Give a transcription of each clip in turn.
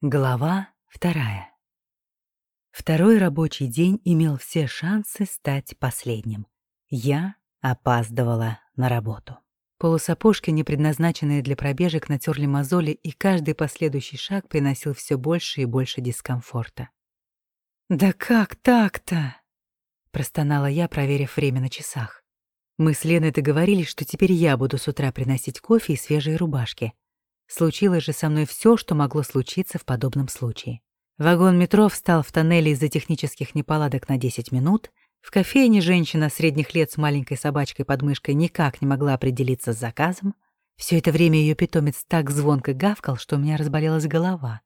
Глава вторая. Второй рабочий день имел все шансы стать последним. Я опаздывала на работу. Полусапожки, не предназначенные для пробежек, натерли мозоли, и каждый последующий шаг приносил все больше и больше дискомфорта. «Да как так-то?» — простонала я, проверив время на часах. Мы с Леной договорились, что теперь я буду с утра приносить кофе и свежие рубашки — Случилось же со мной все, что могло случиться в подобном случае. Вагон метро встал в тоннеле из-за технических неполадок на 10 минут. В кофейне женщина средних лет с маленькой собачкой под мышкой никак не могла определиться с заказом. Все это время ее питомец так звонко гавкал, что у меня разболелась голова.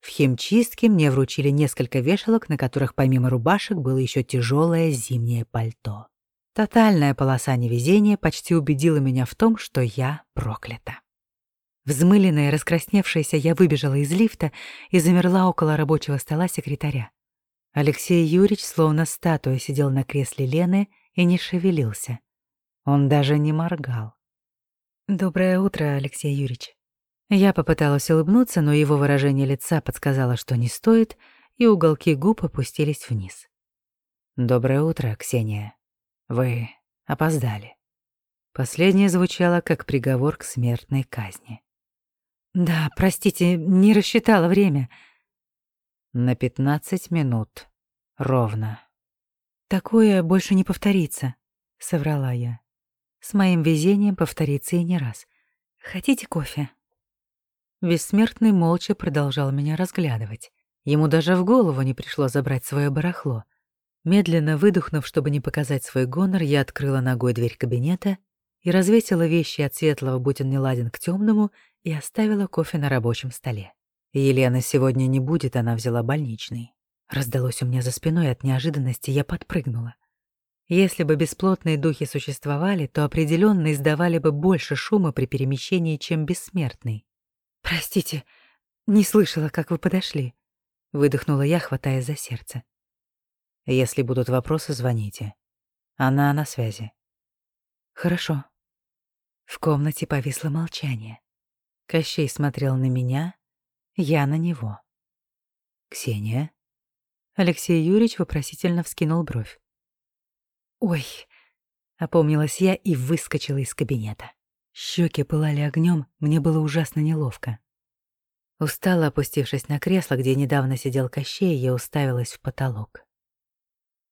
В химчистке мне вручили несколько вешалок, на которых помимо рубашек было еще тяжелое зимнее пальто. Тотальная полоса невезения почти убедила меня в том, что я проклята. Взмыленная, раскрасневшаяся, я выбежала из лифта и замерла около рабочего стола секретаря. Алексей Юрьевич, словно статуя, сидел на кресле Лены и не шевелился. Он даже не моргал. «Доброе утро, Алексей Юрьевич». Я попыталась улыбнуться, но его выражение лица подсказало, что не стоит, и уголки губ опустились вниз. «Доброе утро, Ксения. Вы опоздали». Последнее звучало как приговор к смертной казни. Да, простите, не рассчитала время. На пятнадцать минут. Ровно. Такое больше не повторится, соврала я. С моим везением повторится и не раз. Хотите кофе? Бессмертный молча продолжал меня разглядывать. Ему даже в голову не пришло забрать свое барахло. Медленно выдохнув, чтобы не показать свой гонор, я открыла ногой дверь кабинета и развесила вещи от светлого, будь он не ладен, к темному, и оставила кофе на рабочем столе. Елена сегодня не будет, она взяла больничный. Раздалось у меня за спиной от неожиданности, я подпрыгнула. Если бы бесплотные духи существовали, то определенно издавали бы больше шума при перемещении, чем бессмертный. «Простите, не слышала, как вы подошли», — выдохнула я, хватая за сердце. «Если будут вопросы, звоните. Она на связи». «Хорошо». В комнате повисло молчание. Кощей смотрел на меня, я на него. «Ксения?» Алексей Юрьевич вопросительно вскинул бровь. «Ой!» — опомнилась я и выскочила из кабинета. Щеки пылали огнем, мне было ужасно неловко. Устало опустившись на кресло, где недавно сидел Кощей, я уставилась в потолок.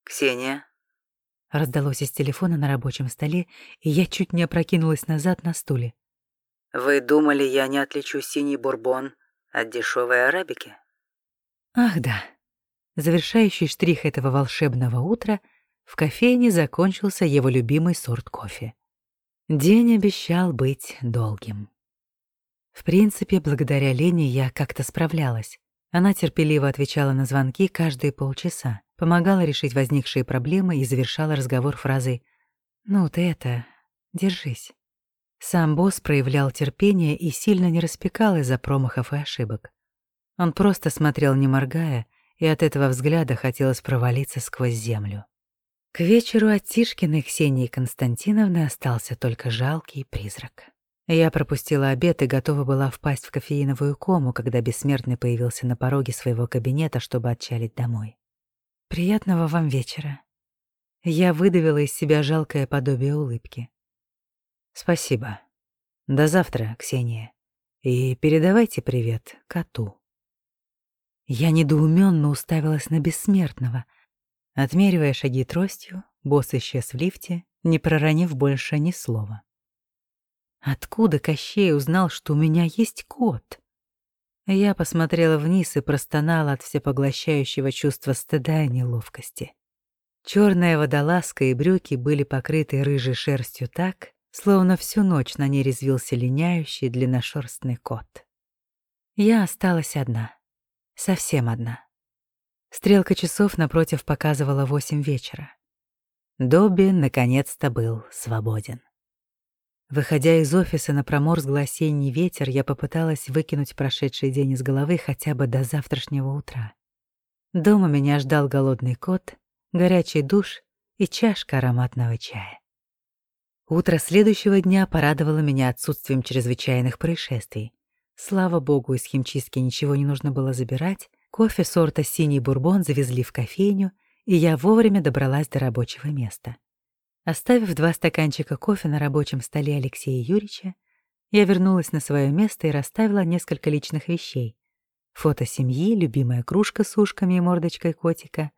«Ксения?» Раздалось из телефона на рабочем столе, и я чуть не опрокинулась назад на стуле. Вы думали, я не отличу синий бурбон от дешевой арабики? Ах да. Завершающий штрих этого волшебного утра в кофейне закончился его любимый сорт кофе. День обещал быть долгим. В принципе, благодаря Лене я как-то справлялась. Она терпеливо отвечала на звонки каждые полчаса, помогала решить возникшие проблемы и завершала разговор фразой «Ну ты это, держись». Сам босс проявлял терпение и сильно не распекал из-за промахов и ошибок. Он просто смотрел, не моргая, и от этого взгляда хотелось провалиться сквозь землю. К вечеру от Тишкиной Ксении Константиновны остался только жалкий призрак. Я пропустила обед и готова была впасть в кофеиновую кому, когда бессмертный появился на пороге своего кабинета, чтобы отчалить домой. «Приятного вам вечера». Я выдавила из себя жалкое подобие улыбки. Спасибо. До завтра, Ксения. И передавайте привет коту. Я недоуменно уставилась на бессмертного. Отмеривая шаги тростью, босс исчез в лифте, не проронив больше ни слова. Откуда Кощей узнал, что у меня есть кот? Я посмотрела вниз и простонала от всепоглощающего чувства стыда и неловкости. Черная водолазка и брюки были покрыты рыжей шерстью так, словно всю ночь на ней резвился линяющий длинношерстный кот. Я осталась одна, совсем одна. Стрелка часов напротив показывала восемь вечера. Добби наконец-то был свободен. Выходя из офиса на проморзглый осенний ветер, я попыталась выкинуть прошедший день из головы хотя бы до завтрашнего утра. Дома меня ждал голодный кот, горячий душ и чашка ароматного чая. Утро следующего дня порадовало меня отсутствием чрезвычайных происшествий. Слава богу, из химчистки ничего не нужно было забирать, кофе сорта «Синий бурбон» завезли в кофейню, и я вовремя добралась до рабочего места. Оставив два стаканчика кофе на рабочем столе Алексея Юрьевича, я вернулась на свое место и расставила несколько личных вещей. Фото семьи, любимая кружка с ушками и мордочкой котика,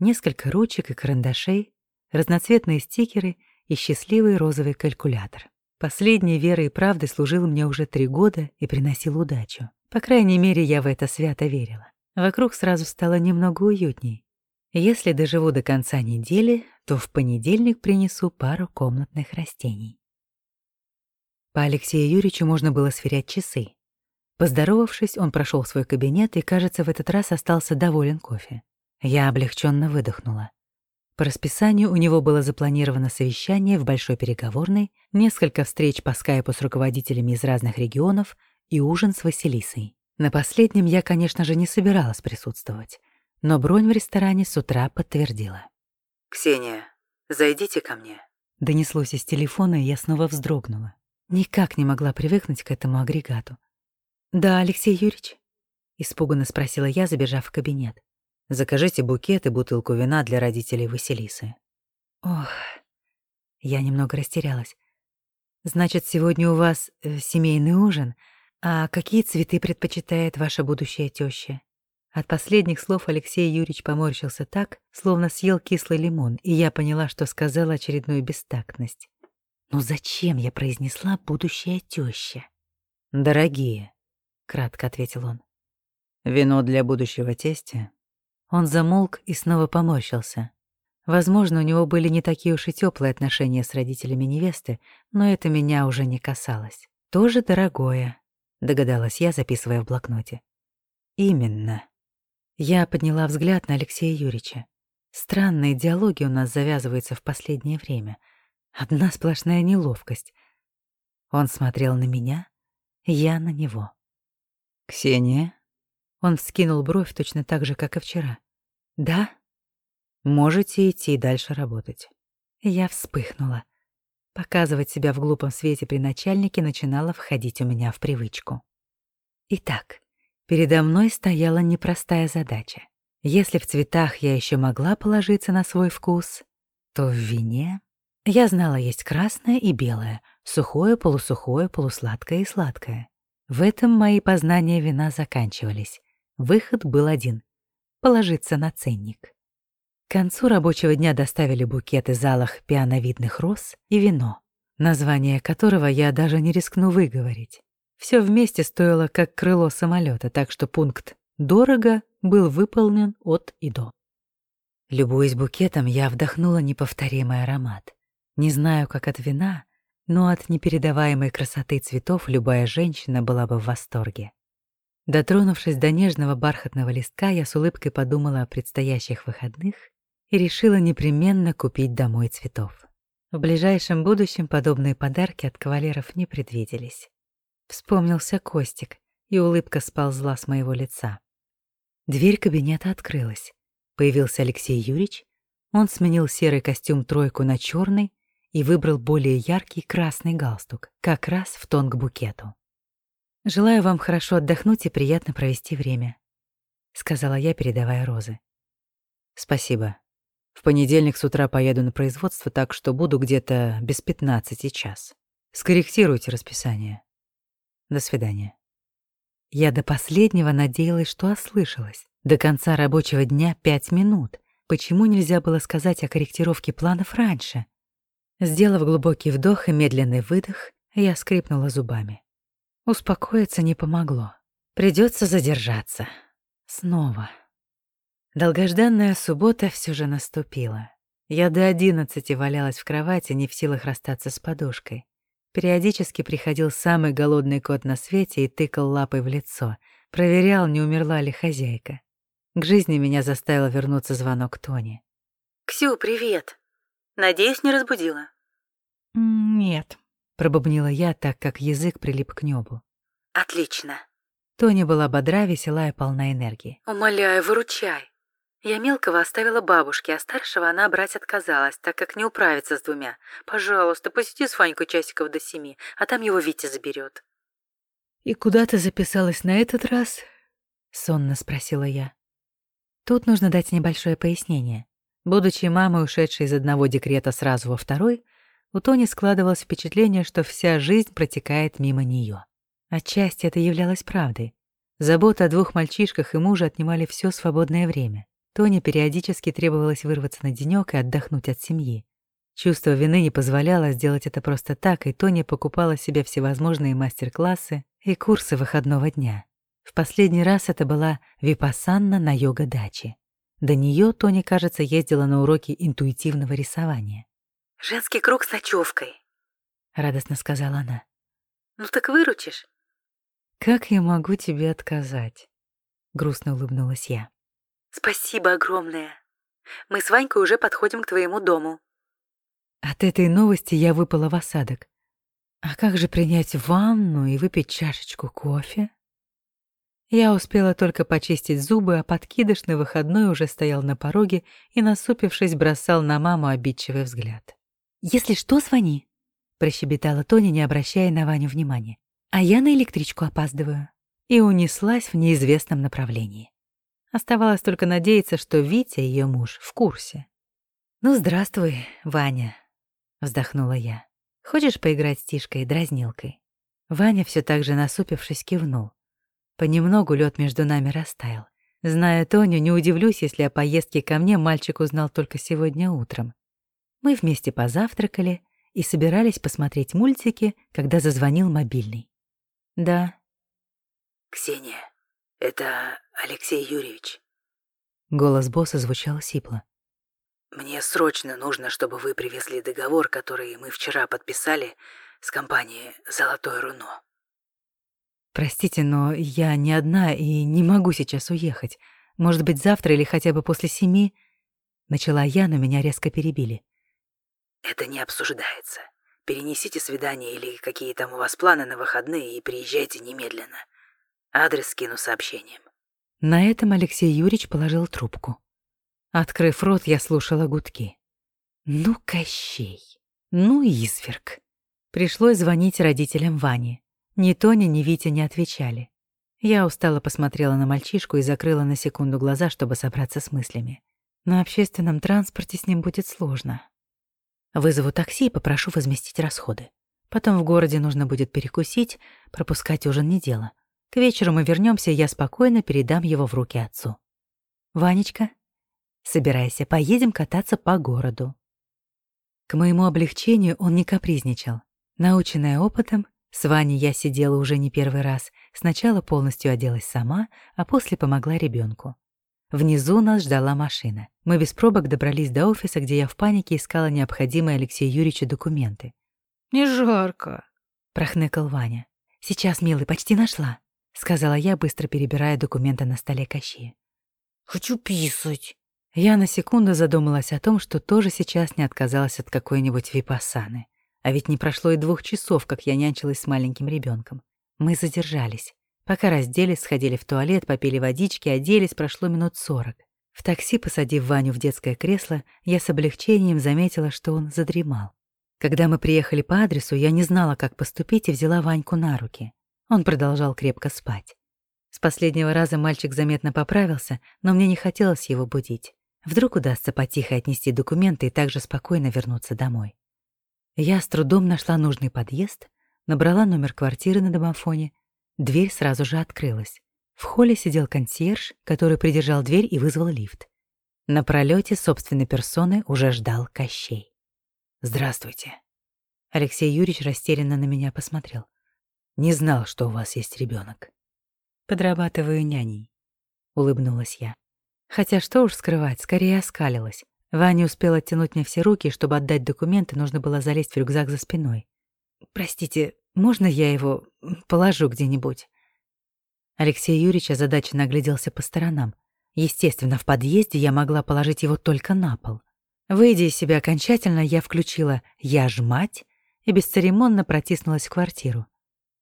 несколько ручек и карандашей, разноцветные стикеры и счастливый розовый калькулятор. Последний верой и правдой служил мне уже три года и приносил удачу. По крайней мере, я в это свято верила. Вокруг сразу стало немного уютней. Если доживу до конца недели, то в понедельник принесу пару комнатных растений. По Алексею Юрьевичу можно было сверять часы. Поздоровавшись, он прошел свой кабинет и, кажется, в этот раз остался доволен кофе. Я облегченно выдохнула. По расписанию у него было запланировано совещание в большой переговорной, несколько встреч по скайпу с руководителями из разных регионов и ужин с Василисой. На последнем я, конечно же, не собиралась присутствовать, но бронь в ресторане с утра подтвердила. «Ксения, зайдите ко мне», — донеслось из телефона, и я снова вздрогнула. Никак не могла привыкнуть к этому агрегату. «Да, Алексей Юрьевич?» — испуганно спросила я, забежав в кабинет. Закажите букет и бутылку вина для родителей Василисы». Ох, я немного растерялась. «Значит, сегодня у вас э, семейный ужин. А какие цветы предпочитает ваша будущая теща? От последних слов Алексей Юрьевич поморщился так, словно съел кислый лимон, и я поняла, что сказала очередную бестактность. «Ну зачем я произнесла будущая теща?» «Дорогие», — кратко ответил он. «Вино для будущего тестя он замолк и снова поморщился. Возможно, у него были не такие уж и теплые отношения с родителями невесты, но это меня уже не касалось. «Тоже дорогое», — догадалась я, записывая в блокноте. «Именно». Я подняла взгляд на Алексея Юрьевича. Странные диалоги у нас завязываются в последнее время. Одна сплошная неловкость. Он смотрел на меня, я на него. «Ксения?» Он вскинул бровь точно так же, как и вчера. «Да?» «Можете идти дальше работать». Я вспыхнула. Показывать себя в глупом свете при начальнике начинало входить у меня в привычку. Итак, передо мной стояла непростая задача. Если в цветах я еще могла положиться на свой вкус, то в вине... Я знала, есть красное и белое, сухое, полусухое, полусладкое и сладкое. В этом мои познания вина заканчивались. Выход был один — положиться на ценник. К концу рабочего дня доставили букет из алых пиановидных роз и вино, название которого я даже не рискну выговорить. Все вместе стоило как крыло самолета, так что пункт «дорого» был выполнен от и до. Любуясь букетом, я вдохнула неповторимый аромат. Не знаю, как от вина, но от непередаваемой красоты цветов любая женщина была бы в восторге. Дотронувшись до нежного бархатного листка, я с улыбкой подумала о предстоящих выходных и решила непременно купить домой цветов. В ближайшем будущем подобные подарки от кавалеров не предвиделись. Вспомнился Костик, и улыбка сползла с моего лица. Дверь кабинета открылась. Появился Алексей Юрьевич. Он сменил серый костюм тройку на черный и выбрал более яркий красный галстук, как раз в тон к букету. «Желаю вам хорошо отдохнуть и приятно провести время», — сказала я, передавая розы. «Спасибо. В понедельник с утра поеду на производство, так что буду где-то без пятнадцати час. Скорректируйте расписание. До свидания». Я до последнего надеялась, что ослышалась. До конца рабочего дня пять минут. Почему нельзя было сказать о корректировке планов раньше? Сделав глубокий вдох и медленный выдох, я скрипнула зубами. Успокоиться не помогло. Придется задержаться. Снова. Долгожданная суббота все же наступила. Я до одиннадцати валялась в кровати, не в силах расстаться с подушкой. Периодически приходил самый голодный кот на свете и тыкал лапой в лицо, проверял, не умерла ли хозяйка. К жизни меня заставил вернуться звонок Тони. «Ксю, привет. Надеюсь, не разбудила?» «Нет», Пробубнила я, так как язык прилип к небу. «Отлично». Тоня была бодра, весела и полна энергии. «Умоляю, выручай. Я мелкого оставила бабушке, а старшего она брать отказалась, так как не управится с двумя. Пожалуйста, посиди с Ванькой часиков до семи, а там его Витя заберет. «И куда ты записалась на этот раз?» — сонно спросила я. Тут нужно дать небольшое пояснение. Будучи мамой, ушедшей из одного декрета сразу во второй, у Тони складывалось впечатление, что вся жизнь протекает мимо нее. Отчасти это являлось правдой. Забота о двух мальчишках и муже отнимали все свободное время. Тони периодически требовалось вырваться на денёк и отдохнуть от семьи. Чувство вины не позволяло сделать это просто так, и Тони покупала себе всевозможные мастер-классы и курсы выходного дня. В последний раз это была випассанна на йога-даче. До неё Тони, кажется, ездила на уроки интуитивного рисования. «Женский круг с ночевкой», — радостно сказала она. «Ну так выручишь?» «Как я могу тебе отказать?» — грустно улыбнулась я. «Спасибо огромное. Мы с Ванькой уже подходим к твоему дому». От этой новости я выпала в осадок. А как же принять ванну и выпить чашечку кофе? Я успела только почистить зубы, а подкидыш на выходной уже стоял на пороге и, насупившись, бросал на маму обидчивый взгляд. «Если что, звони», — прощебетала Тоня, не обращая на Ваню внимания. «А я на электричку опаздываю». И унеслась в неизвестном направлении. Оставалось только надеяться, что Витя, ее муж, в курсе. «Ну, здравствуй, Ваня», — вздохнула я. «Хочешь поиграть с Тишкой дразнилкой?» Ваня все так же насупившись кивнул. Понемногу лед между нами растаял. Зная Тоню, не удивлюсь, если о поездке ко мне мальчик узнал только сегодня утром. Мы вместе позавтракали и собирались посмотреть мультики, когда зазвонил мобильный. «Да». «Ксения, это Алексей Юрьевич». Голос босса звучал сипло. «Мне срочно нужно, чтобы вы привезли договор, который мы вчера подписали с компанией «Золотое руно». «Простите, но я не одна и не могу сейчас уехать. Может быть, завтра или хотя бы после семи?» Начала я, но меня резко перебили. Это не обсуждается. Перенесите свидание или какие там у вас планы на выходные и приезжайте немедленно. Адрес скину сообщением. На этом Алексей Юрьевич положил трубку. Открыв рот, я слушала гудки. Ну, Кощей, ну, изверг. Пришлось звонить родителям Вани. Ни Тоня, ни Витя не отвечали. Я устало посмотрела на мальчишку и закрыла на секунду глаза, чтобы собраться с мыслями. На общественном транспорте с ним будет сложно. Вызову такси и попрошу возместить расходы. Потом в городе нужно будет перекусить, пропускать ужин не дело. К вечеру мы вернемся, я спокойно передам его в руки отцу. «Ванечка, собирайся, поедем кататься по городу». К моему облегчению он не капризничал. Наученная опытом, с Ваней я сидела уже не первый раз. Сначала полностью оделась сама, а после помогла ребенку. Внизу нас ждала машина. Мы без пробок добрались до офиса, где я в панике искала необходимые Алексею Юрьевичу документы. «Не жарко», — прохныкал Ваня. «Сейчас, милый, почти нашла», — сказала я, быстро перебирая документы на столе Кащи. «Хочу писать». Я на секунду задумалась о том, что тоже сейчас не отказалась от какой-нибудь випассаны. А ведь не прошло и двух часов, как я нянчилась с маленьким ребенком. Мы задержались. Пока разделись, сходили в туалет, попили водички, оделись, прошло минут сорок. В такси, посадив Ваню в детское кресло, я с облегчением заметила, что он задремал. Когда мы приехали по адресу, я не знала, как поступить, и взяла Ваньку на руки. Он продолжал крепко спать. С последнего раза мальчик заметно поправился, но мне не хотелось его будить. Вдруг удастся потихо отнести документы и также спокойно вернуться домой. Я с трудом нашла нужный подъезд, набрала номер квартиры на домофоне Дверь сразу же открылась. В холле сидел консьерж, который придержал дверь и вызвал лифт. На пролете собственной персоны уже ждал Кощей. «Здравствуйте». Алексей Юрьевич растерянно на меня посмотрел. «Не знал, что у вас есть ребенок. «Подрабатываю няней», — улыбнулась я. Хотя что уж скрывать, скорее оскалилась. Ваня успел оттянуть мне все руки, чтобы отдать документы, нужно было залезть в рюкзак за спиной. «Простите, можно я его положу где-нибудь?» Алексей Юрьевич озадаченно огляделся по сторонам. Естественно, в подъезде я могла положить его только на пол. Выйдя из себя окончательно, я включила «Я ж мать» и бесцеремонно протиснулась в квартиру.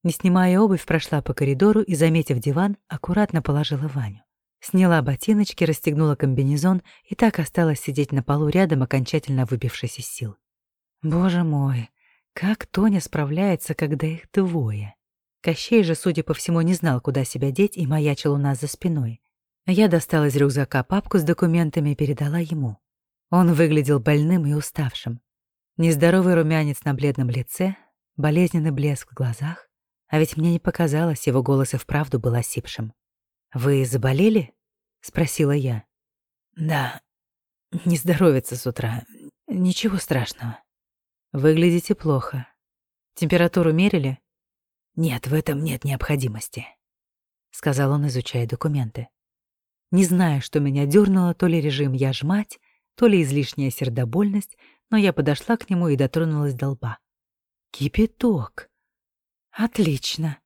Не снимая обувь, прошла по коридору и, заметив диван, аккуратно положила Ваню. Сняла ботиночки, расстегнула комбинезон и так осталась сидеть на полу рядом, окончательно выбившись из сил. Боже мой, как Тоня справляется, когда их двое? Кощей же, судя по всему, не знал, куда себя деть, и маячил у нас за спиной. Я достала из рюкзака папку с документами и передала ему. Он выглядел больным и уставшим. Нездоровый румянец на бледном лице, болезненный блеск в глазах. А ведь мне не показалось, его голос и вправду был осипшим. «Вы заболели?» — спросила я. «Да, не здоровится с утра. Ничего страшного». «Выглядите плохо. Температуру мерили?» «Нет, в этом нет необходимости», — сказал он, изучая документы. Не знаю, что меня дернуло, то ли режим «я жмать», то ли излишняя сердобольность, но я подошла к нему и дотронулась до лба. Кипяток. Отлично.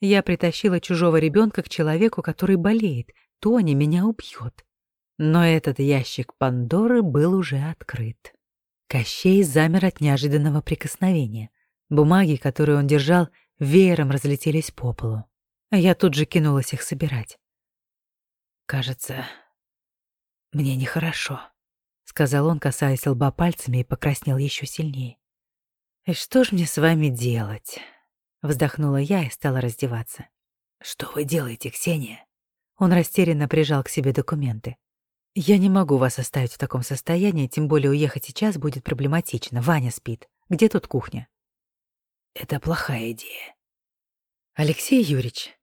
Я притащила чужого ребенка к человеку, который болеет. Тони меня убьет. Но этот ящик Пандоры был уже открыт. Кощей замер от неожиданного прикосновения. Бумаги, которые он держал, веером разлетелись по полу. Я тут же кинулась их собирать. «Кажется, мне нехорошо», — сказал он, касаясь лба пальцами, и покраснел еще сильнее. «И что ж мне с вами делать?» Вздохнула я и стала раздеваться. «Что вы делаете, Ксения?» Он растерянно прижал к себе документы. «Я не могу вас оставить в таком состоянии, тем более уехать сейчас будет проблематично. Ваня спит. Где тут кухня?» «Это плохая идея». «Алексей Юрьевич,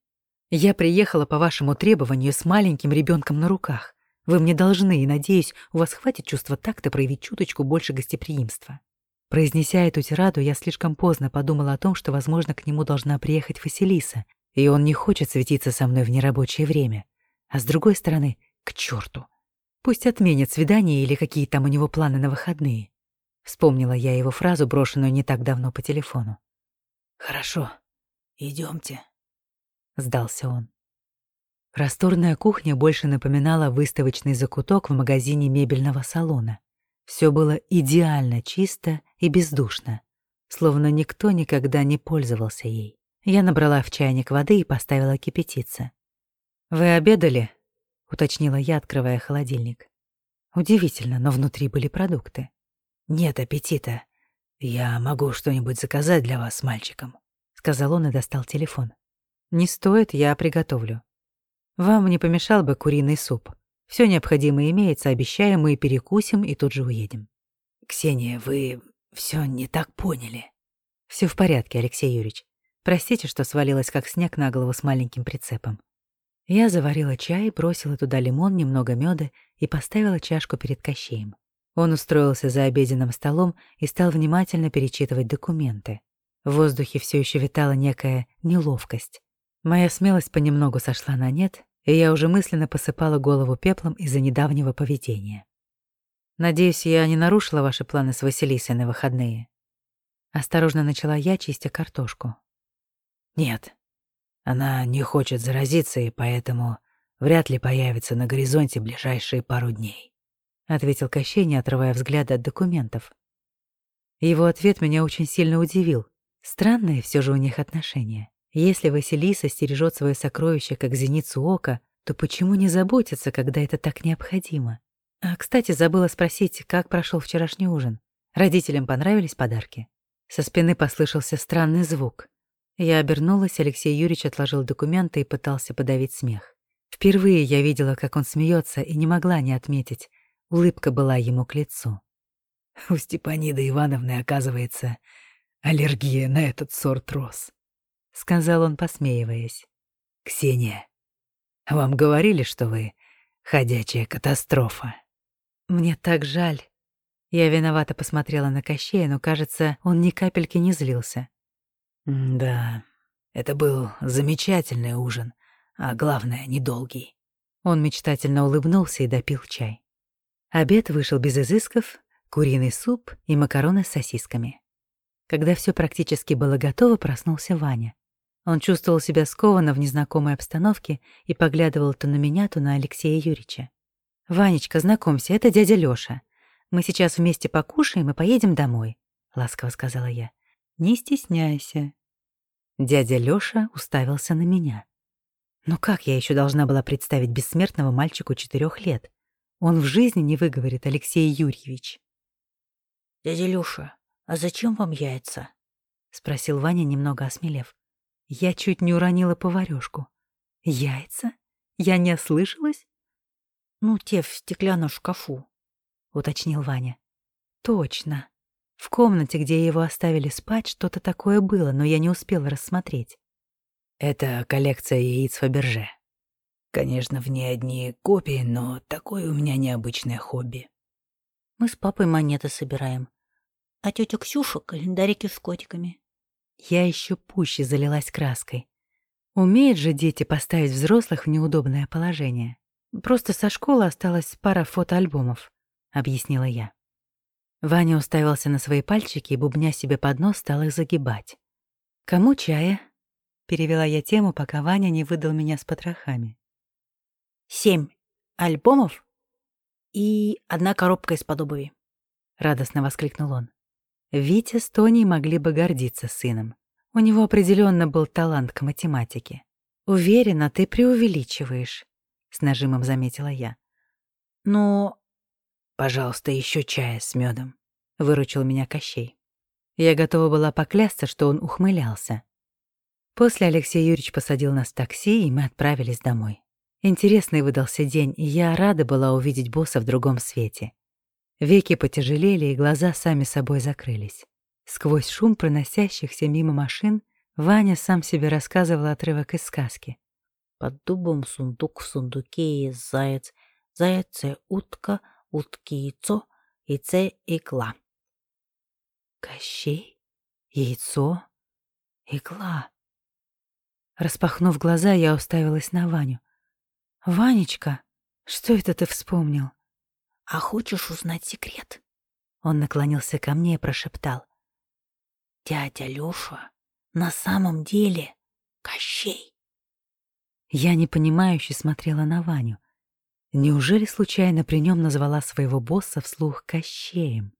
я приехала по вашему требованию с маленьким ребенком на руках. Вы мне должны, и, надеюсь, у вас хватит чувства такта проявить чуточку больше гостеприимства». Произнеся эту тираду, я слишком поздно подумала о том, что, возможно, к нему должна приехать Василиса, и он не хочет светиться со мной в нерабочее время. А с другой стороны, к черту. Пусть отменят свидание или какие там у него планы на выходные. Вспомнила я его фразу, брошенную не так давно по телефону. «Хорошо, идемте, сдался он. Просторная кухня больше напоминала выставочный закуток в магазине мебельного салона. Все было идеально чисто и бездушно, словно никто никогда не пользовался ей. Я набрала в чайник воды и поставила кипятиться. «Вы обедали?» — уточнила я, открывая холодильник. Удивительно, но внутри были продукты. «Нет аппетита. Я могу что-нибудь заказать для вас с мальчиком», — сказал он и достал телефон. «Не стоит, я приготовлю. Вам не помешал бы куриный суп. Все необходимое имеется, обещаю, мы перекусим и тут же уедем». «Ксения, вы все не так поняли». Все в порядке, Алексей Юрьевич. Простите, что свалилась как снег на голову с маленьким прицепом. Я заварила чай, бросила туда лимон, немного меда и поставила чашку перед Кощеем. Он устроился за обеденным столом и стал внимательно перечитывать документы. В воздухе все еще витала некая неловкость. Моя смелость понемногу сошла на нет, и я уже мысленно посыпала голову пеплом из-за недавнего поведения. Надеюсь, я не нарушила ваши планы с Василисой на выходные. Осторожно начала я, чистя картошку. Нет, она не хочет заразиться, и поэтому вряд ли появится на горизонте ближайшие пару дней, ответил Кощей, не отрывая взгляда от документов. Его ответ меня очень сильно удивил. Странные все же у них отношения. Если Василиса стережет свое сокровище как зеницу ока, то почему не заботиться, когда это так необходимо? А, кстати, забыла спросить, как прошел вчерашний ужин. Родителям понравились подарки? Со спины послышался странный звук. Я обернулась, Алексей Юрьевич отложил документы и пытался подавить смех. Впервые я видела, как он смеется, и не могла не отметить. Улыбка была ему к лицу. У Степаниды Ивановны, оказывается, аллергия на этот сорт роз сказал он, посмеиваясь. «Ксения, вам говорили, что вы ходячая катастрофа?» «Мне так жаль». Я виновато посмотрела на Кощея, но, кажется, он ни капельки не злился. «Да, это был замечательный ужин, а главное, недолгий». Он мечтательно улыбнулся и допил чай. Обед вышел без изысков, куриный суп и макароны с сосисками. Когда все практически было готово, проснулся Ваня. Он чувствовал себя скованно в незнакомой обстановке и поглядывал то на меня, то на Алексея Юрьевича. «Ванечка, знакомься, это дядя Лёша. Мы сейчас вместе покушаем и поедем домой», — ласково сказала я. «Не стесняйся». Дядя Лёша уставился на меня. Но как я еще должна была представить бессмертного мальчику четырех лет? Он в жизни не выговорит, Алексей Юрьевич. «Дядя Лёша, а зачем вам яйца?» — спросил Ваня, немного осмелев. Я чуть не уронила поварёшку. Яйца? Я не ослышалась? Ну, те в стеклянном шкафу, уточнил Ваня. Точно. В комнате, где его оставили спать, что-то такое было, но я не успела рассмотреть. Это коллекция яиц Фаберже. Конечно, в ней одни копии, но такое у меня необычное хобби. Мы с папой монеты собираем. А тетя Ксюша — календарики с котиками. Я еще пуще залилась краской. Умеют же дети поставить взрослых в неудобное положение. Просто со школы осталась пара фотоальбомов, объяснила я. Ваня уставился на свои пальчики и, бубня себе под нос, стал их загибать. «Кому чая?» — перевела я тему, пока Ваня не выдал меня с потрохами. «Семь альбомов и одна коробка из-под обуви», — радостно воскликнул он. Витя с Тоней могли бы гордиться сыном. У него определенно был талант к математике. «Уверена, ты преувеличиваешь», — с нажимом заметила я. «Но «Пожалуйста, еще чая с медом», — выручил меня Кощей. Я готова была поклясться, что он ухмылялся. После Алексей Юрьевич посадил нас в такси, и мы отправились домой. Интересный выдался день, и я рада была увидеть босса в другом свете. Веки потяжелели, и глаза сами собой закрылись. Сквозь шум проносящихся мимо машин Ваня сам себе рассказывал отрывок из сказки. «Под дубом сундук в сундуке есть заяц, заяц — утка — утки яйцо, яйце игла. Кощей, яйцо, игла. Распахнув глаза, я уставилась на Ваню. «Ванечка, что это ты вспомнил?» «А хочешь узнать секрет?» Он наклонился ко мне и прошептал. «Дядя Лёша на самом деле Кощей». Я непонимающе смотрела на Ваню. Неужели случайно при нем назвала своего босса вслух Кощеем?